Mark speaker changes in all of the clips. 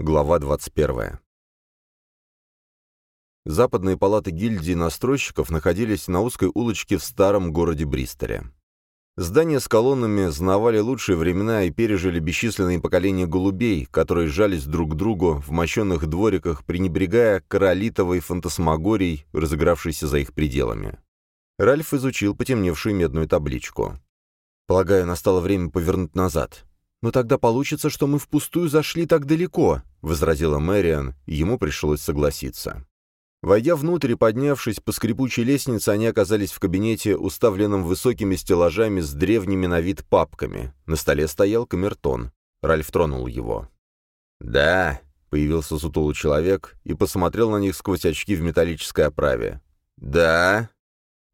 Speaker 1: Глава 21. Западные палаты гильдии настройщиков находились на узкой улочке в старом городе Бристоле. Здания с колоннами знавали лучшие времена и пережили бесчисленные поколения голубей, которые жались друг к другу в мощенных двориках, пренебрегая королитовой фантасмагорией, разыгравшейся за их пределами. Ральф изучил потемневшую медную табличку. «Полагаю, настало время повернуть назад. Но тогда получится, что мы впустую зашли так далеко», — возразила Мэриан, и ему пришлось согласиться. Войдя внутрь и поднявшись по скрипучей лестнице, они оказались в кабинете, уставленном высокими стеллажами с древними на вид папками. На столе стоял камертон. Ральф тронул его. «Да», — появился сутулый человек и посмотрел на них сквозь очки в металлической оправе. «Да».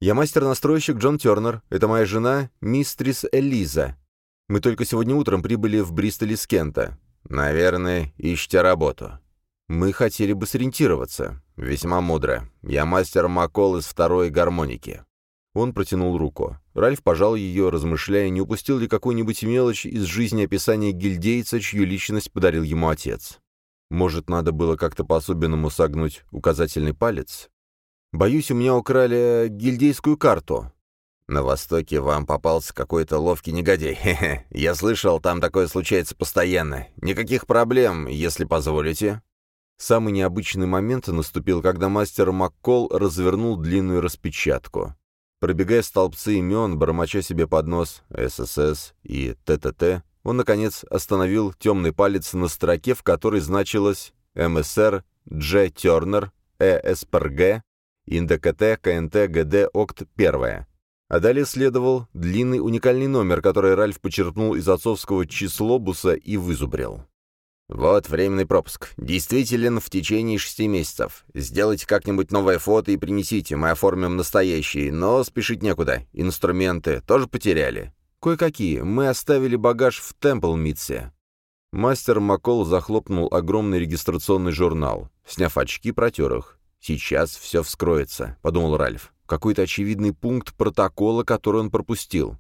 Speaker 1: «Я мастер-настройщик Джон Тернер. Это моя жена, мистрис Элиза. Мы только сегодня утром прибыли в Бристоль из Кента. Наверное, ищете работу». «Мы хотели бы сориентироваться». «Весьма мудро. Я мастер Макол из второй гармоники». Он протянул руку. Ральф пожал ее, размышляя, не упустил ли какую-нибудь мелочь из жизни описания гильдейца, чью личность подарил ему отец. Может, надо было как-то по-особенному согнуть указательный палец? «Боюсь, у меня украли гильдейскую карту». «На Востоке вам попался какой-то ловкий негодяй. Хе -хе. Я слышал, там такое случается постоянно. Никаких проблем, если позволите». Самый необычный момент наступил, когда мастер Маккол развернул длинную распечатку. Пробегая столбцы имен, бормоча себе под нос «ССС» и «ТТТ», он, наконец, остановил темный палец на строке, в которой значилось «МСР», «Дж. Тернер», «ЭСПРГ», «ИНДКТ», «КНТ», «ГД», «ОКТ» первое. А далее следовал длинный уникальный номер, который Ральф почерпнул из отцовского числобуса и вызубрил. «Вот временный пропуск. Действителен в течение шести месяцев. Сделайте как-нибудь новое фото и принесите, мы оформим настоящий, но спешить некуда. Инструменты тоже потеряли. Кое-какие. Мы оставили багаж в Темпл-Митсе». Мастер Маккол захлопнул огромный регистрационный журнал. Сняв очки, протер их. «Сейчас все вскроется», — подумал Ральф. «Какой-то очевидный пункт протокола, который он пропустил».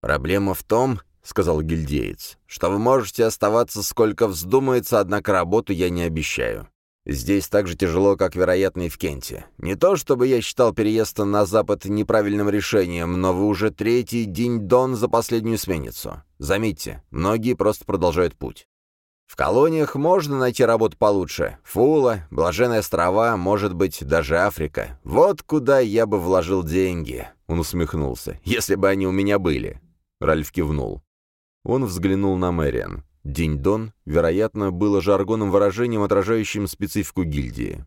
Speaker 1: «Проблема в том, сказал гильдеец, — «что вы можете оставаться сколько вздумается, однако работу я не обещаю. Здесь так же тяжело, как, вероятно, и в Кенте. Не то, чтобы я считал переезд на Запад неправильным решением, но вы уже третий день-дон за последнюю сменицу. Заметьте, многие просто продолжают путь. В колониях можно найти работу получше. Фула, Блаженные острова, может быть, даже Африка. Вот куда я бы вложил деньги. Он усмехнулся. Если бы они у меня были. Ральф кивнул. Он взглянул на Мэриан. День-дон, вероятно, было жаргонным выражением, отражающим специфику гильдии.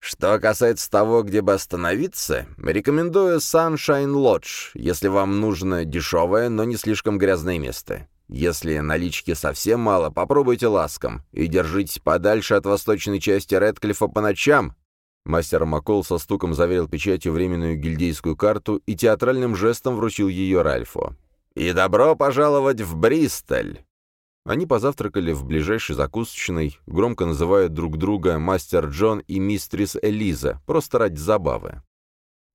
Speaker 1: «Что касается того, где бы остановиться, рекомендую Sunshine Lodge, если вам нужно дешевое, но не слишком грязное место. Если налички совсем мало, попробуйте ласком и держитесь подальше от восточной части Редклифа по ночам». Мастер Маккол со стуком заверил печатью временную гильдейскую карту и театральным жестом вручил ее Ральфу. «И добро пожаловать в Бристоль!» Они позавтракали в ближайшей закусочной, громко называя друг друга «Мастер Джон» и «Мистрис Элиза», просто ради забавы.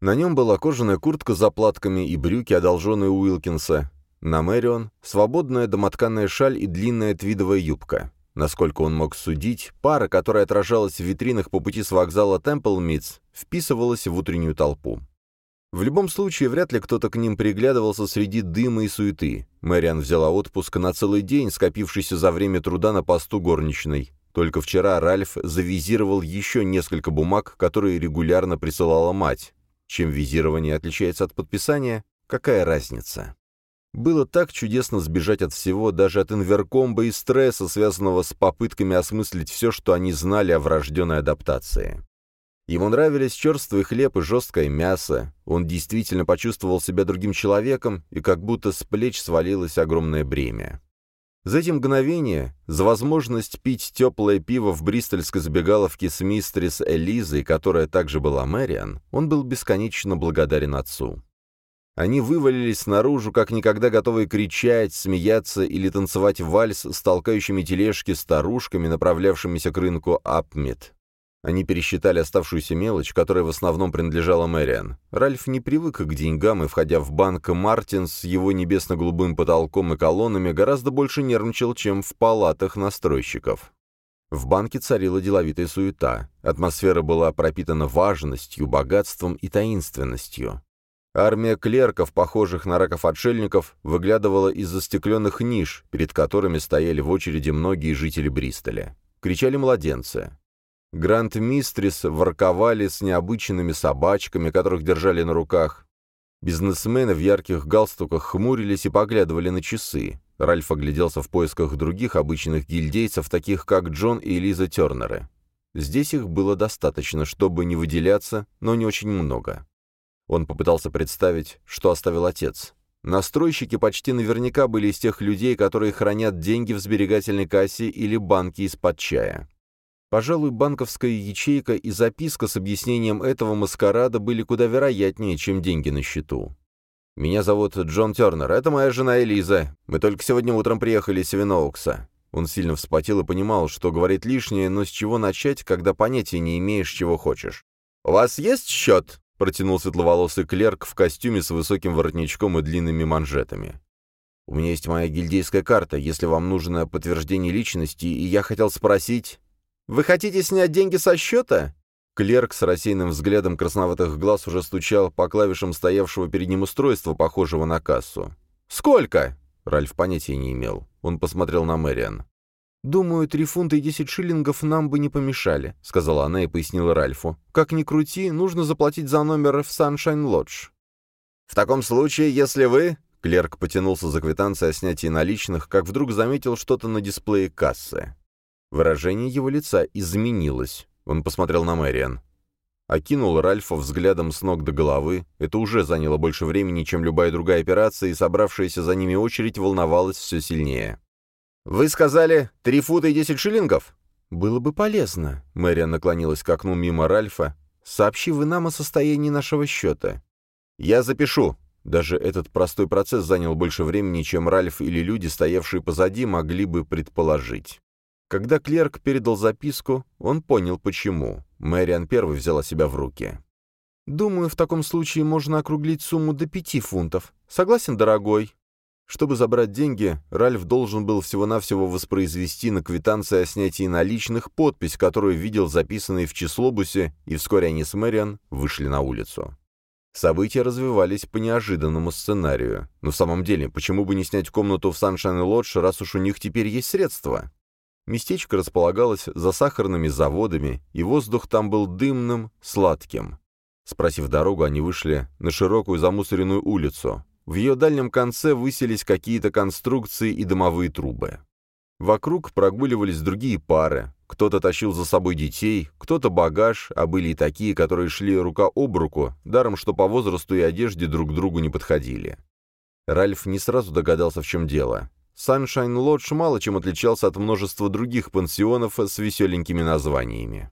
Speaker 1: На нем была кожаная куртка с заплатками и брюки, одолженные Уилкинса. На Мэрион — свободная домотканная шаль и длинная твидовая юбка. Насколько он мог судить, пара, которая отражалась в витринах по пути с вокзала Темпл Митс, вписывалась в утреннюю толпу. В любом случае, вряд ли кто-то к ним приглядывался среди дыма и суеты. Мэриан взяла отпуск на целый день, скопившийся за время труда на посту горничной. Только вчера Ральф завизировал еще несколько бумаг, которые регулярно присылала мать. Чем визирование отличается от подписания? Какая разница? Было так чудесно сбежать от всего, даже от инверкомба и стресса, связанного с попытками осмыслить все, что они знали о врожденной адаптации. Ему нравились черствый хлеб и жесткое мясо. Он действительно почувствовал себя другим человеком, и как будто с плеч свалилось огромное бремя. За эти мгновения, за возможность пить теплое пиво в бристольской забегаловке с мистерис Элизой, которая также была Мэриан, он был бесконечно благодарен отцу. Они вывалились наружу, как никогда готовые кричать, смеяться или танцевать вальс с толкающими тележки старушками, направлявшимися к рынку Апмит. Они пересчитали оставшуюся мелочь, которая в основном принадлежала Мэриан. Ральф не привык к деньгам, и, входя в банк Мартин с его небесно-голубым потолком и колоннами, гораздо больше нервничал, чем в палатах настройщиков. В банке царила деловитая суета. Атмосфера была пропитана важностью, богатством и таинственностью. Армия клерков, похожих на раков-отшельников, выглядывала из застекленных ниш, перед которыми стояли в очереди многие жители Бристоля. Кричали младенцы. Гранд-мистрис ворковали с необычными собачками, которых держали на руках. Бизнесмены в ярких галстуках хмурились и поглядывали на часы. Ральф огляделся в поисках других обычных гильдейцев, таких как Джон и Элиза Тернеры. Здесь их было достаточно, чтобы не выделяться, но не очень много. Он попытался представить, что оставил отец. Настройщики почти наверняка были из тех людей, которые хранят деньги в сберегательной кассе или банке из-под чая. Пожалуй, банковская ячейка и записка с объяснением этого маскарада были куда вероятнее, чем деньги на счету. «Меня зовут Джон Тернер, это моя жена Элиза. Мы только сегодня утром приехали из Севиноукса». Он сильно вспотел и понимал, что говорит лишнее, но с чего начать, когда понятия не имеешь, чего хочешь. «У вас есть счет?» — протянул светловолосый клерк в костюме с высоким воротничком и длинными манжетами. «У меня есть моя гильдейская карта, если вам нужно подтверждение личности, и я хотел спросить...» «Вы хотите снять деньги со счета?» Клерк с рассеянным взглядом красноватых глаз уже стучал по клавишам стоявшего перед ним устройства, похожего на кассу. «Сколько?» Ральф понятия не имел. Он посмотрел на Мэриан. «Думаю, три фунта и десять шиллингов нам бы не помешали», — сказала она и пояснила Ральфу. «Как ни крути, нужно заплатить за номер в Sunshine Lodge». «В таком случае, если вы...» Клерк потянулся за квитанцией о снятии наличных, как вдруг заметил что-то на дисплее кассы. Выражение его лица изменилось. Он посмотрел на Мэриан. Окинул Ральфа взглядом с ног до головы. Это уже заняло больше времени, чем любая другая операция, и собравшаяся за ними очередь волновалась все сильнее. «Вы сказали, три фута и десять шиллингов?» «Было бы полезно», — Мэриан наклонилась к окну мимо Ральфа. «Сообщи вы нам о состоянии нашего счета». «Я запишу». Даже этот простой процесс занял больше времени, чем Ральф или люди, стоявшие позади, могли бы предположить. Когда клерк передал записку, он понял, почему. Мэриан первой взяла себя в руки. «Думаю, в таком случае можно округлить сумму до пяти фунтов. Согласен, дорогой?» Чтобы забрать деньги, Ральф должен был всего-навсего воспроизвести на квитанции о снятии наличных подпись, которую видел записанной в числобусе, и вскоре они с Мэриан вышли на улицу. События развивались по неожиданному сценарию. Но в самом деле, почему бы не снять комнату в Саншайн Лодж, раз уж у них теперь есть средства? Местечко располагалось за сахарными заводами, и воздух там был дымным, сладким. Спросив дорогу, они вышли на широкую замусоренную улицу. В ее дальнем конце высились какие-то конструкции и дымовые трубы. Вокруг прогуливались другие пары. Кто-то тащил за собой детей, кто-то багаж, а были и такие, которые шли рука об руку, даром что по возрасту и одежде друг другу не подходили. Ральф не сразу догадался, в чем дело. Sunshine Lodge мало чем отличался от множества других пансионов с веселенькими названиями.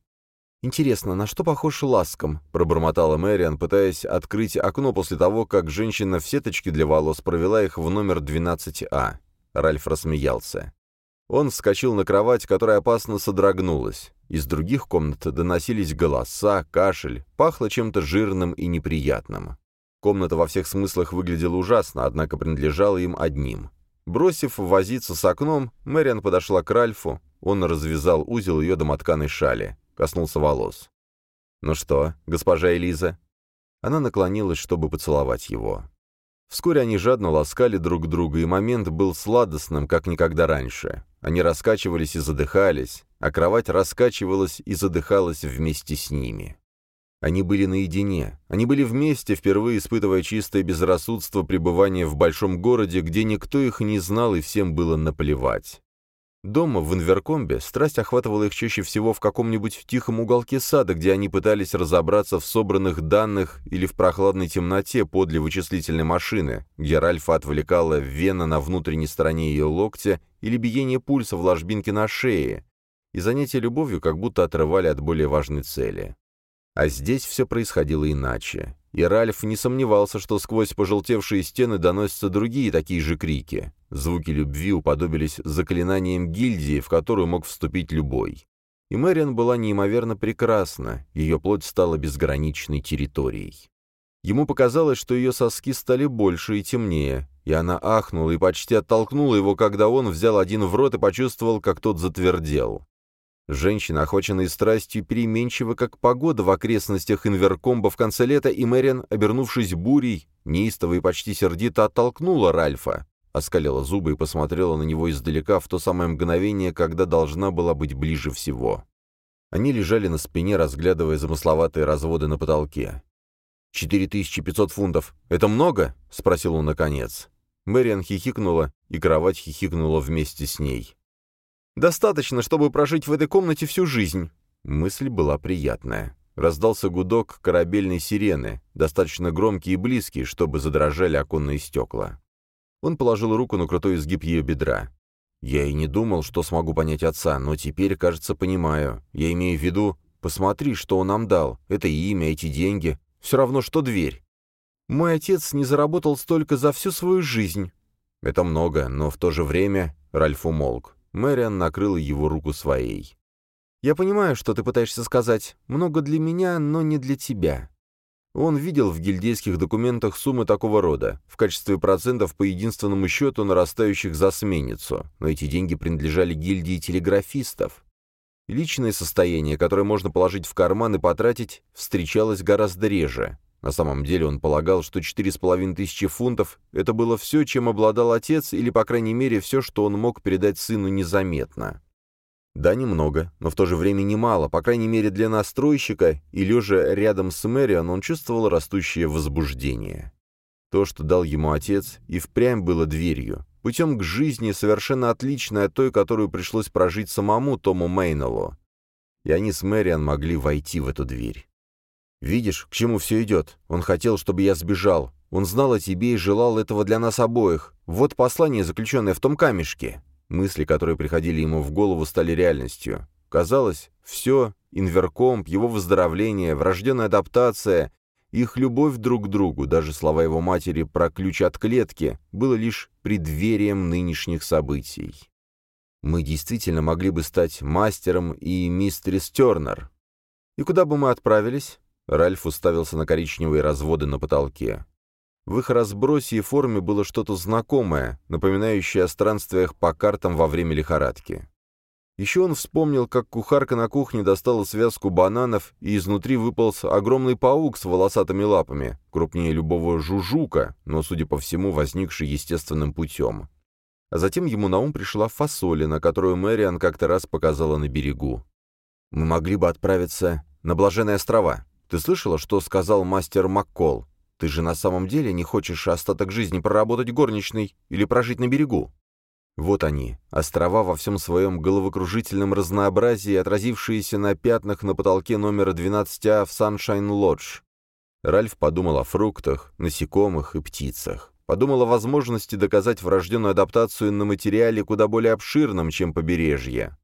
Speaker 1: «Интересно, на что похож ласком?» — пробормотала Мэриан, пытаясь открыть окно после того, как женщина в сеточке для волос провела их в номер 12А. Ральф рассмеялся. Он вскочил на кровать, которая опасно содрогнулась. Из других комнат доносились голоса, кашель, пахло чем-то жирным и неприятным. Комната во всех смыслах выглядела ужасно, однако принадлежала им одним. Бросив возиться с окном, Мэриан подошла к Ральфу, он развязал узел ее домотканой шали, коснулся волос. «Ну что, госпожа Элиза?» Она наклонилась, чтобы поцеловать его. Вскоре они жадно ласкали друг друга, и момент был сладостным, как никогда раньше. Они раскачивались и задыхались, а кровать раскачивалась и задыхалась вместе с ними. Они были наедине. Они были вместе, впервые испытывая чистое безрассудство пребывания в большом городе, где никто их не знал и всем было наплевать. Дома, в Инверкомбе, страсть охватывала их чаще всего в каком-нибудь тихом уголке сада, где они пытались разобраться в собранных данных или в прохладной темноте подле вычислительной машины, где Ральфа отвлекала вена на внутренней стороне ее локтя или биение пульса в ложбинке на шее, и занятия любовью как будто отрывали от более важной цели. А здесь все происходило иначе. И Ральф не сомневался, что сквозь пожелтевшие стены доносятся другие такие же крики. Звуки любви уподобились заклинаниям гильдии, в которую мог вступить любой. И Мэриан была неимоверно прекрасна, ее плоть стала безграничной территорией. Ему показалось, что ее соски стали больше и темнее, и она ахнула и почти оттолкнула его, когда он взял один в рот и почувствовал, как тот затвердел. Женщины, охваченные страстью, переменчивы, как погода в окрестностях Инверкомба в конце лета, и Мэриан, обернувшись бурей, неистово и почти сердито оттолкнула Ральфа, оскалила зубы и посмотрела на него издалека в то самое мгновение, когда должна была быть ближе всего. Они лежали на спине, разглядывая замысловатые разводы на потолке. «Четыре тысячи пятьсот фунтов. Это много?» — спросил он наконец. Мэриан хихикнула, и кровать хихикнула вместе с ней. «Достаточно, чтобы прожить в этой комнате всю жизнь». Мысль была приятная. Раздался гудок корабельной сирены, достаточно громкий и близкий, чтобы задрожали оконные стекла. Он положил руку на крутой изгиб ее бедра. «Я и не думал, что смогу понять отца, но теперь, кажется, понимаю. Я имею в виду, посмотри, что он нам дал. Это имя, эти деньги. Все равно, что дверь. Мой отец не заработал столько за всю свою жизнь». «Это много, но в то же время...» — Ральф умолк. Мэриан накрыла его руку своей. «Я понимаю, что ты пытаешься сказать. Много для меня, но не для тебя. Он видел в гильдейских документах суммы такого рода, в качестве процентов по единственному счету, нарастающих за сменницу, но эти деньги принадлежали гильдии телеграфистов. Личное состояние, которое можно положить в карман и потратить, встречалось гораздо реже. На самом деле он полагал, что четыре с половиной тысячи фунтов — это было все, чем обладал отец, или, по крайней мере, все, что он мог передать сыну незаметно. Да, немного, но в то же время немало, по крайней мере для настройщика, и лежа рядом с Мэриан, он чувствовал растущее возбуждение. То, что дал ему отец, и впрямь было дверью, путем к жизни, совершенно отличной от той, которую пришлось прожить самому Тому Мейнеллу. И они с Мэриан могли войти в эту дверь. «Видишь, к чему все идет? Он хотел, чтобы я сбежал. Он знал о тебе и желал этого для нас обоих. Вот послание, заключенное в том камешке». Мысли, которые приходили ему в голову, стали реальностью. Казалось, все, инверкомп, его выздоровление, врожденная адаптация, их любовь друг к другу, даже слова его матери про ключ от клетки, было лишь преддверием нынешних событий. Мы действительно могли бы стать мастером и мистерис Тернер. И куда бы мы отправились? Ральф уставился на коричневые разводы на потолке. В их разбросе и форме было что-то знакомое, напоминающее о странствиях по картам во время лихорадки. Еще он вспомнил, как кухарка на кухне достала связку бананов, и изнутри выполз огромный паук с волосатыми лапами, крупнее любого жужука, но, судя по всему, возникший естественным путем. А затем ему на ум пришла фасолина, которую Мэриан как-то раз показала на берегу. «Мы могли бы отправиться на Блаженные острова. Ты слышала, что сказал мастер Маккол? Ты же на самом деле не хочешь остаток жизни проработать горничной или прожить на берегу? Вот они, острова во всем своем головокружительном разнообразии, отразившиеся на пятнах на потолке номера 12А в Саншайн Лодж. Ральф подумал о фруктах, насекомых и птицах. Подумал о возможности доказать врожденную адаптацию на материале куда более обширном, чем побережье.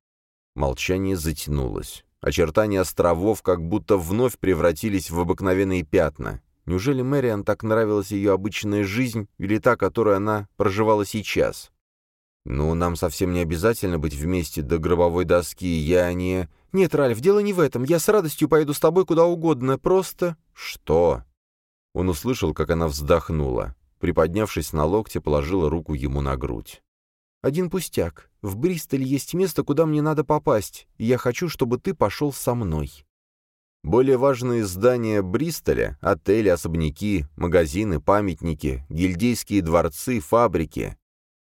Speaker 1: Молчание затянулось. Очертания островов как будто вновь превратились в обыкновенные пятна. Неужели Мэриан так нравилась ее обычная жизнь или та, которую она проживала сейчас? «Ну, нам совсем не обязательно быть вместе до гробовой доски, я не...» «Нет, Ральф, дело не в этом. Я с радостью поеду с тобой куда угодно, просто...» «Что?» Он услышал, как она вздохнула. Приподнявшись на локте, положила руку ему на грудь. «Один пустяк. В Бристоле есть место, куда мне надо попасть, и я хочу, чтобы ты пошел со мной». Более важные здания Бристоля — отели, особняки, магазины, памятники, гильдейские дворцы, фабрики.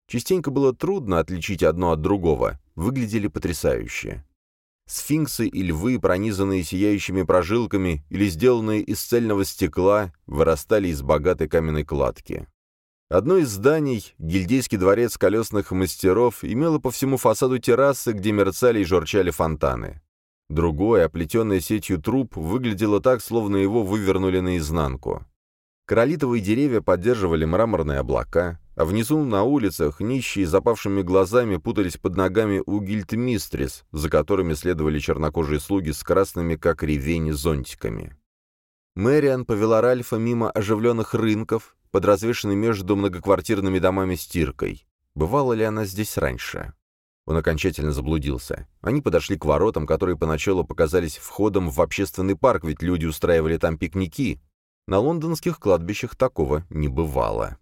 Speaker 1: Частенько было трудно отличить одно от другого, выглядели потрясающе. Сфинксы и львы, пронизанные сияющими прожилками или сделанные из цельного стекла, вырастали из богатой каменной кладки. Одно из зданий, гильдейский дворец колесных мастеров, имело по всему фасаду террасы, где мерцали и журчали фонтаны. Другое, оплетенное сетью труб, выглядело так, словно его вывернули наизнанку. Королитовые деревья поддерживали мраморные облака, а внизу на улицах нищие запавшими глазами путались под ногами у гильдмистрис, за которыми следовали чернокожие слуги с красными, как ревень, зонтиками. Мэриан повела Ральфа мимо оживленных рынков, под развешенной между многоквартирными домами стиркой. Бывала ли она здесь раньше? Он окончательно заблудился. Они подошли к воротам, которые поначалу показались входом в общественный парк, ведь люди устраивали там пикники. На лондонских кладбищах такого не бывало.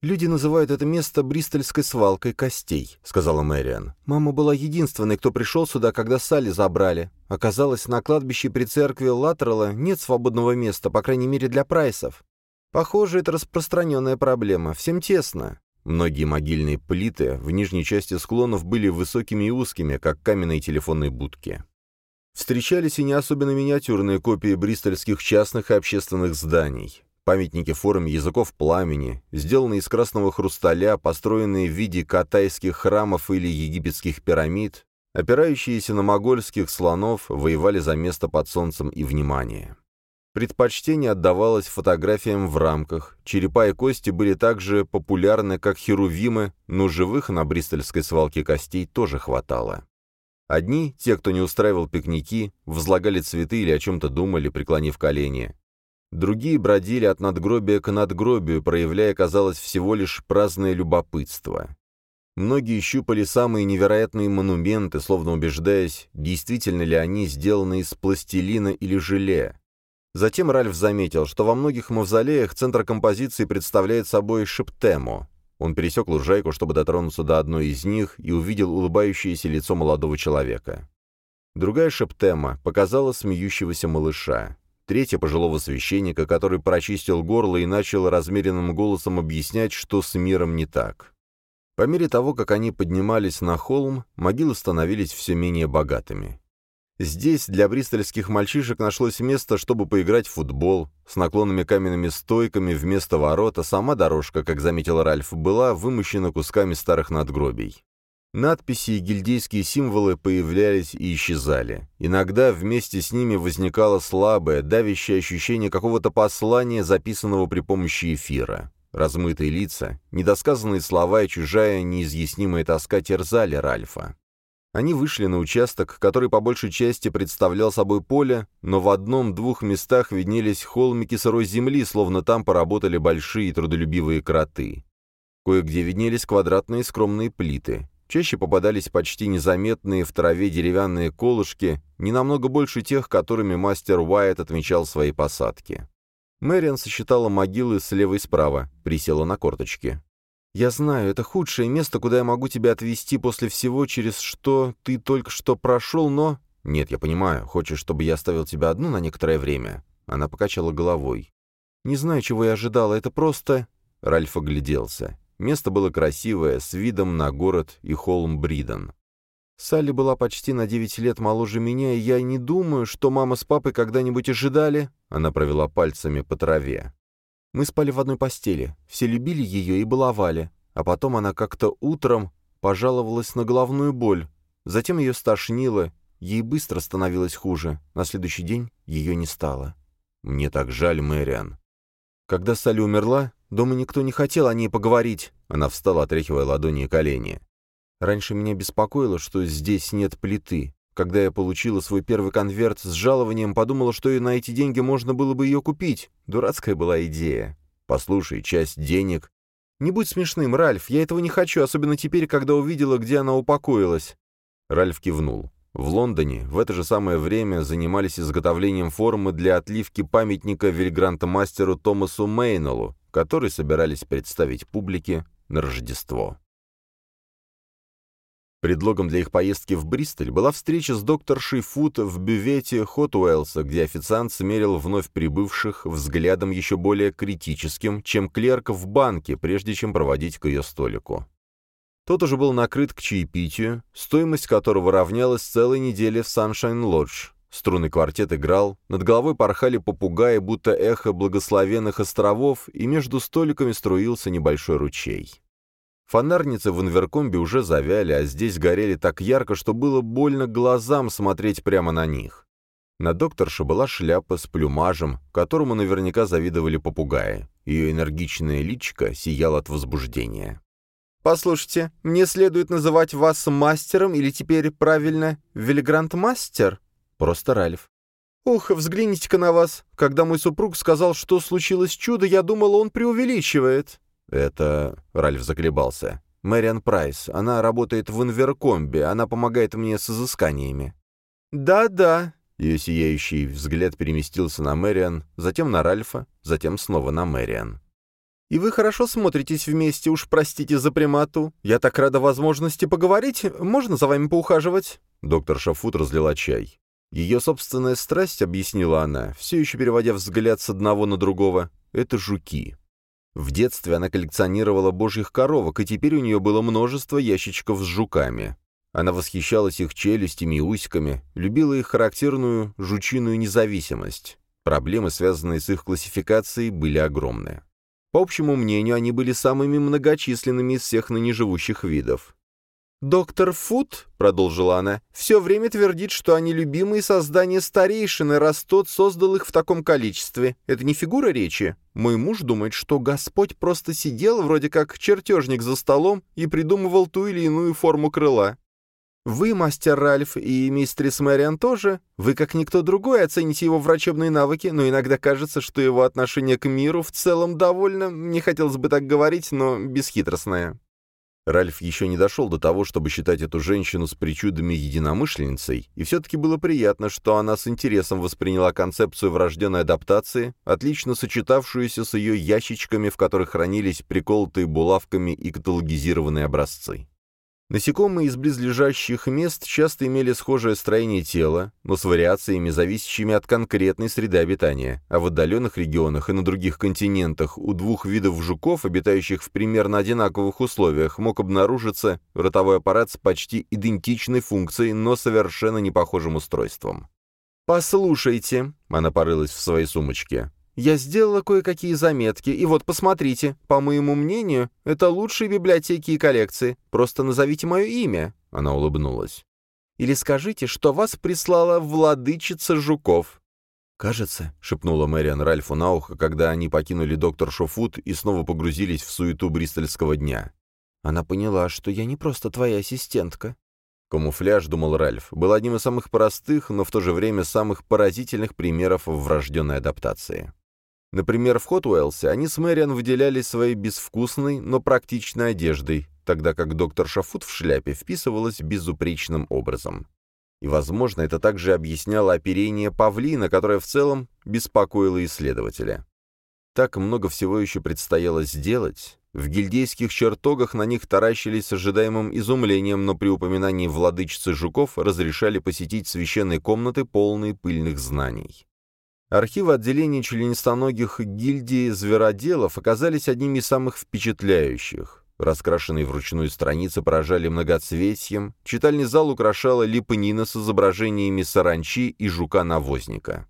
Speaker 1: «Люди называют это место Бристольской свалкой костей», — сказала Мэриан. «Мама была единственной, кто пришел сюда, когда Салли забрали. Оказалось, на кладбище при церкви Латерала нет свободного места, по крайней мере, для прайсов. Похоже, это распространенная проблема. Всем тесно». Многие могильные плиты в нижней части склонов были высокими и узкими, как каменные телефонные будки. Встречались и не особенно миниатюрные копии бристольских частных и общественных зданий. Памятники в форме языков пламени, сделанные из красного хрусталя, построенные в виде катайских храмов или египетских пирамид, опирающиеся на могольских слонов, воевали за место под солнцем и внимание. Предпочтение отдавалось фотографиям в рамках, черепа и кости были так же популярны, как херувимы, но живых на бристольской свалке костей тоже хватало. Одни, те, кто не устраивал пикники, возлагали цветы или о чем-то думали, преклонив колени. Другие бродили от надгробия к надгробию, проявляя, казалось, всего лишь праздное любопытство. Многие щупали самые невероятные монументы, словно убеждаясь, действительно ли они сделаны из пластилина или желе. Затем Ральф заметил, что во многих мавзолеях центр композиции представляет собой шептему. Он пересек лужайку, чтобы дотронуться до одной из них, и увидел улыбающееся лицо молодого человека. Другая шептема показала смеющегося малыша третья пожилого священника, который прочистил горло и начал размеренным голосом объяснять, что с миром не так. По мере того, как они поднимались на холм, могилы становились все менее богатыми. Здесь для бристольских мальчишек нашлось место, чтобы поиграть в футбол, с наклонными каменными стойками вместо ворот, а сама дорожка, как заметил Ральф, была вымощена кусками старых надгробий. Надписи и гильдейские символы появлялись и исчезали. Иногда вместе с ними возникало слабое, давящее ощущение какого-то послания, записанного при помощи эфира. Размытые лица, недосказанные слова и чужая неизъяснимая тоска терзали Ральфа. Они вышли на участок, который по большей части представлял собой поле, но в одном-двух местах виднелись холмики сырой земли, словно там поработали большие трудолюбивые кроты. Кое-где виднелись квадратные скромные плиты. Чаще попадались почти незаметные в траве деревянные колышки, не намного больше тех, которыми мастер Уайт отмечал свои посадки. Мэриан сосчитала могилы слева и справа, присела на корточки. «Я знаю, это худшее место, куда я могу тебя отвезти после всего, через что ты только что прошел, но...» «Нет, я понимаю. Хочешь, чтобы я оставил тебя одну на некоторое время?» Она покачала головой. «Не знаю, чего я ожидала. Это просто...» Ральф огляделся. Место было красивое, с видом на город и холм Бридон. Салли была почти на девять лет моложе меня, и я не думаю, что мама с папой когда-нибудь ожидали. Она провела пальцами по траве. Мы спали в одной постели, все любили ее и баловали, а потом она как-то утром пожаловалась на головную боль. Затем ее стошнило, ей быстро становилось хуже. На следующий день ее не стало. Мне так жаль, Мэриан. Когда Салли умерла, Дома никто не хотел о ней поговорить. Она встала, отряхивая ладони и колени. Раньше меня беспокоило, что здесь нет плиты. Когда я получила свой первый конверт с жалованием, подумала, что и на эти деньги можно было бы ее купить. Дурацкая была идея. Послушай, часть денег... Не будь смешным, Ральф, я этого не хочу, особенно теперь, когда увидела, где она упокоилась. Ральф кивнул. В Лондоне в это же самое время занимались изготовлением формы для отливки памятника вельгранта-мастеру Томасу Мейнеллу, который собирались представить публике на Рождество. Предлогом для их поездки в Бристоль была встреча с докторшей Фут в бювете Хотуэлса, где официант смерил вновь прибывших взглядом еще более критическим, чем клерк в банке, прежде чем проводить к ее столику. Тот уже был накрыт к чаепитию, стоимость которого равнялась целой неделе в Саншайн Лодж, Струнный квартет играл, над головой порхали попугаи, будто эхо благословенных островов, и между столиками струился небольшой ручей. Фонарницы в инверкомбе уже завяли, а здесь горели так ярко, что было больно глазам смотреть прямо на них. На докторше была шляпа с плюмажем, которому наверняка завидовали попугаи. Ее энергичное личико сияло от возбуждения. «Послушайте, мне следует называть вас мастером или теперь правильно Вильгрант-мастер?» Просто Ральф. «Ух, взгляните-ка на вас. Когда мой супруг сказал, что случилось чудо, я думал, он преувеличивает». «Это...» — Ральф заколебался. «Мэриан Прайс. Она работает в инверкомбе. Она помогает мне с изысканиями». «Да-да». Ее сияющий взгляд переместился на Мэриан, затем на Ральфа, затем снова на Мэриан.
Speaker 2: «И вы хорошо смотритесь вместе, уж простите за примату. Я так рада возможности поговорить. Можно за вами поухаживать?»
Speaker 1: Доктор Шафут разлила чай. Ее собственная страсть, объяснила она, все еще переводя взгляд с одного на другого, — это жуки. В детстве она коллекционировала божьих коровок, и теперь у нее было множество ящичков с жуками. Она восхищалась их челюстями и усиками, любила их характерную жучиную независимость. Проблемы, связанные с их классификацией, были огромны. По общему мнению, они были самыми многочисленными из всех ныне живущих видов.
Speaker 2: «Доктор Фуд», — продолжила она, — «все время твердит, что они любимые создания старейшины, раз тот создал их в таком количестве. Это не фигура речи. Мой муж думает, что Господь просто сидел вроде как чертежник за столом и придумывал ту или иную форму крыла. Вы, мастер Ральф, и мистерис Мэриан тоже. Вы, как никто другой, оцените его врачебные навыки, но иногда кажется, что его отношение к миру в целом довольно, не хотелось бы так говорить, но бесхитростное».
Speaker 1: Ральф еще не дошел до того, чтобы считать эту женщину с причудами единомышленницей, и все-таки было приятно, что она с интересом восприняла концепцию врожденной адаптации, отлично сочетавшуюся с ее ящичками, в которых хранились приколотые булавками и каталогизированные образцы. Насекомые из близлежащих мест часто имели схожее строение тела, но с вариациями, зависящими от конкретной среды обитания, а в отдаленных регионах и на других континентах у двух видов жуков, обитающих в примерно одинаковых условиях, мог обнаружиться ротовой аппарат с почти идентичной функцией, но совершенно не похожим устройством.
Speaker 2: «Послушайте», — она порылась в своей сумочке, я сделала кое-какие заметки, и вот посмотрите, по моему мнению, это лучшие библиотеки и коллекции. Просто назовите мое имя». Она улыбнулась. «Или скажите, что вас прислала владычица жуков».
Speaker 1: «Кажется», — шепнула Мэриан Ральфу на ухо, когда они покинули доктор Шофуд и снова погрузились в суету бристольского дня.
Speaker 2: «Она поняла, что я не просто твоя ассистентка».
Speaker 1: Камуфляж, думал Ральф, был одним из самых простых, но в то же время самых поразительных примеров врожденной адаптации. Например, в Хотуэлсе они с Мэриан выделялись своей безвкусной, но практичной одеждой, тогда как доктор Шафут в шляпе вписывалась безупречным образом. И, возможно, это также объясняло оперение павлина, которое в целом беспокоило исследователя. Так много всего еще предстояло сделать. В гильдейских чертогах на них таращились с ожидаемым изумлением, но при упоминании владычицы жуков разрешали посетить священные комнаты, полные пыльных знаний. Архивы отделения членистоногих гильдии звероделов оказались одними из самых впечатляющих. Раскрашенные вручную страницы поражали многоцветием, читальный зал украшала липанина с изображениями саранчи и жука-навозника.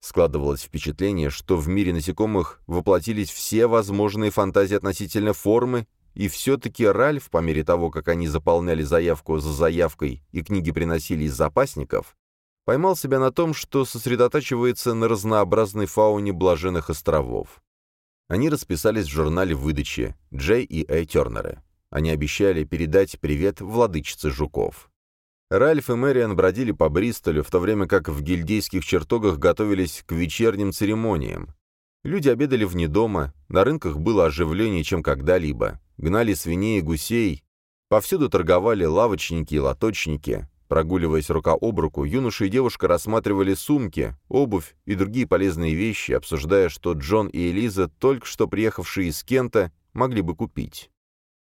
Speaker 1: Складывалось впечатление, что в мире насекомых воплотились все возможные фантазии относительно формы, и все-таки Ральф, по мере того, как они заполняли заявку за заявкой и книги приносили из запасников, поймал себя на том, что сосредотачивается на разнообразной фауне блаженных островов. Они расписались в журнале выдачи Джей и Эй Тернеры. Они обещали передать привет владычице жуков. Ральф и Мэриан бродили по Бристолю, в то время как в гильдейских чертогах готовились к вечерним церемониям. Люди обедали вне дома, на рынках было оживленнее, чем когда-либо. Гнали свиней и гусей, повсюду торговали лавочники и лоточники, Прогуливаясь рука об руку, юноша и девушка рассматривали сумки, обувь и другие полезные вещи, обсуждая, что Джон и Элиза, только что приехавшие из Кента, могли бы купить.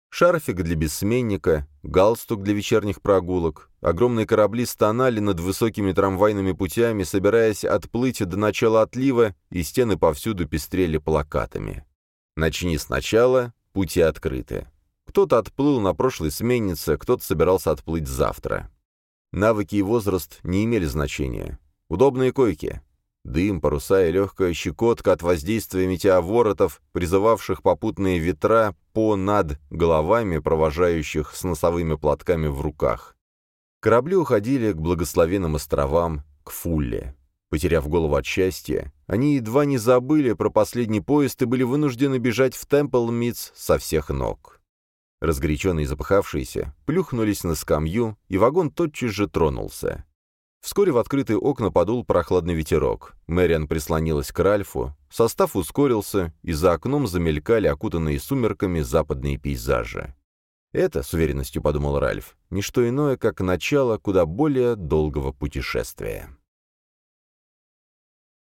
Speaker 1: Шарфик для бессменника, галстук для вечерних прогулок. Огромные корабли стонали над высокими трамвайными путями, собираясь отплыть до начала отлива, и стены повсюду пестрели плакатами. «Начни сначала, пути открыты». Кто-то отплыл на прошлой сменнице, кто-то собирался отплыть завтра. Навыки и возраст не имели значения. Удобные койки. Дым, паруса и легкая щекотка от воздействия метеоворотов, призывавших попутные ветра по над головами, провожающих с носовыми платками в руках. Корабли уходили к благословенным островам, к Фулле. Потеряв голову от счастья, они едва не забыли про последний поезд и были вынуждены бежать в Темпл Митс со всех ног. Разгоряченные и запыхавшиеся, плюхнулись на скамью, и вагон тотчас же тронулся. Вскоре в открытые окна подул прохладный ветерок. Мэриан прислонилась к Ральфу, состав ускорился, и за окном замелькали окутанные сумерками западные пейзажи. Это, с уверенностью подумал Ральф, не что иное, как начало куда более долгого путешествия.